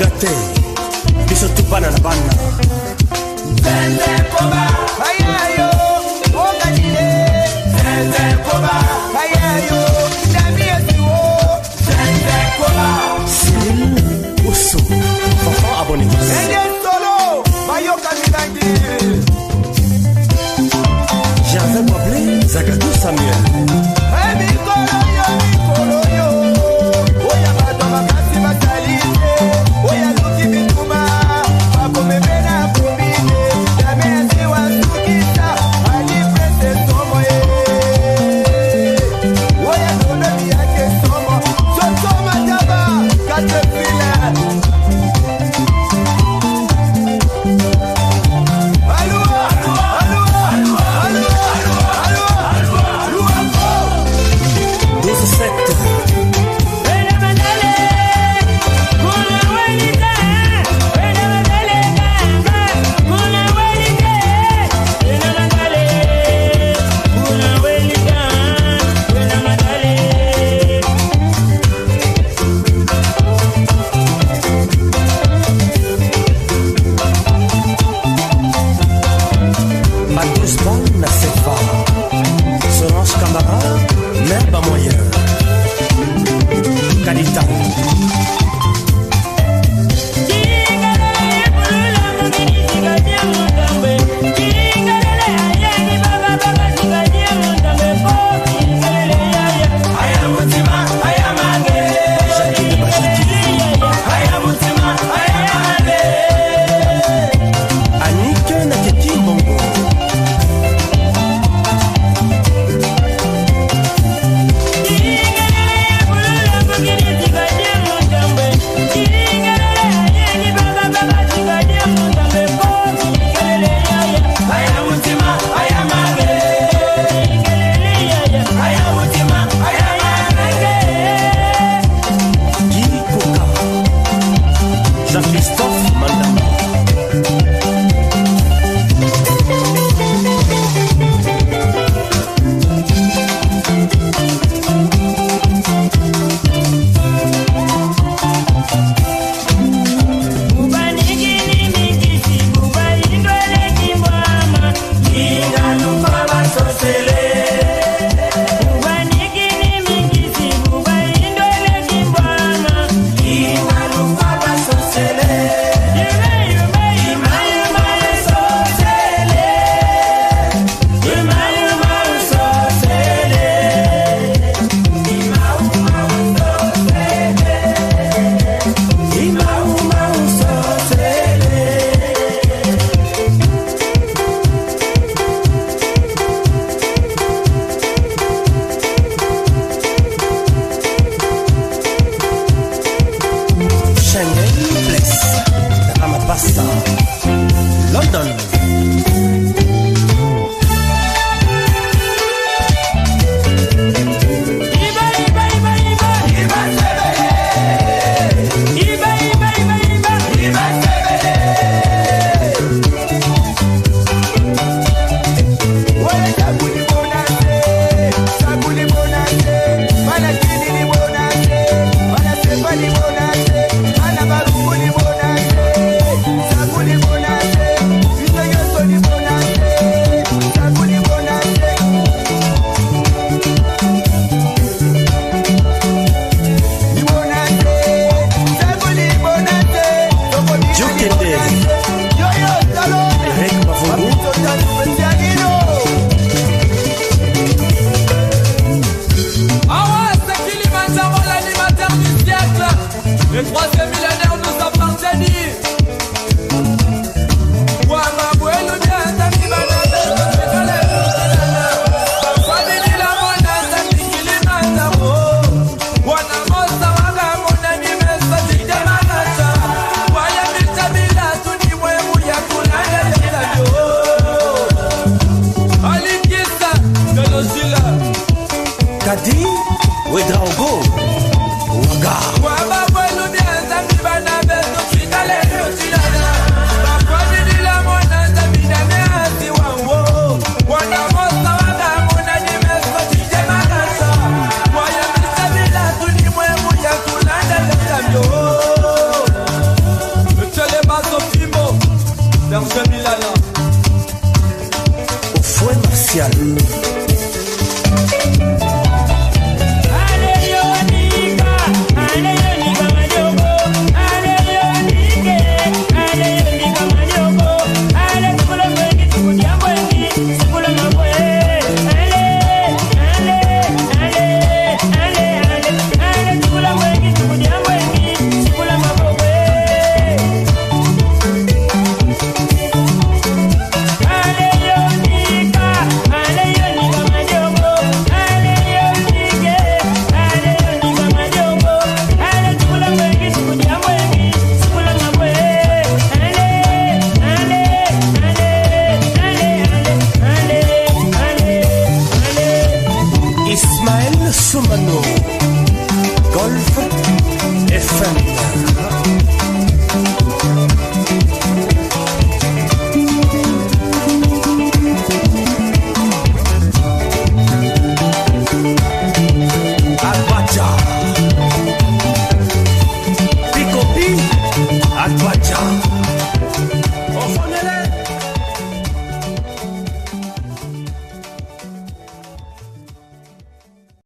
kolinga te biso tu bana na bana zenze koba ayayo okanile zenze koba ayayo à Au fouet martial.